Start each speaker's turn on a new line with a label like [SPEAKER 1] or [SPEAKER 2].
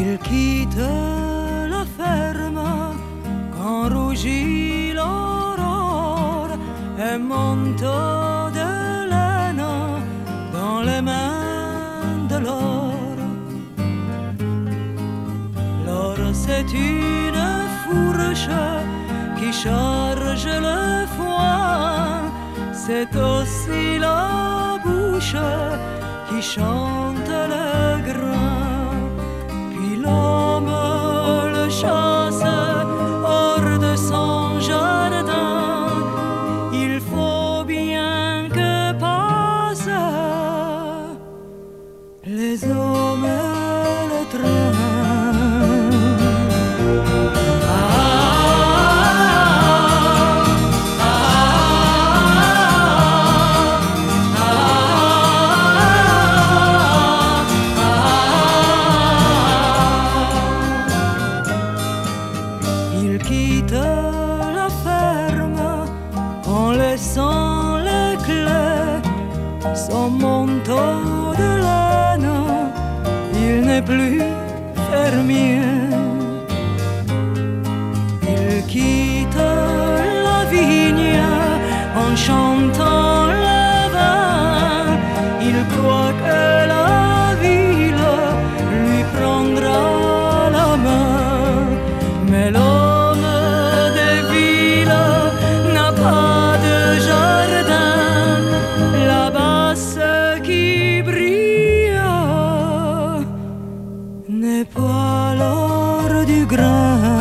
[SPEAKER 1] Il quitte la ferme quand rougit l'aurore et monte de laine dans les mains de l'or. L'or, c'est une fourche qui charge le foin, c'est aussi la bouche qui chante le grain. Les hommes et le train. Il quitte la ferme en laissant les clés, son laine il n'est plus fermier. Il quitte la vigne en chantant le vin. Il croit que la ville lui prendra la main. Mais l'homme des villes n'a pas de jardin. Là-bas, ce qui brille. polar du grand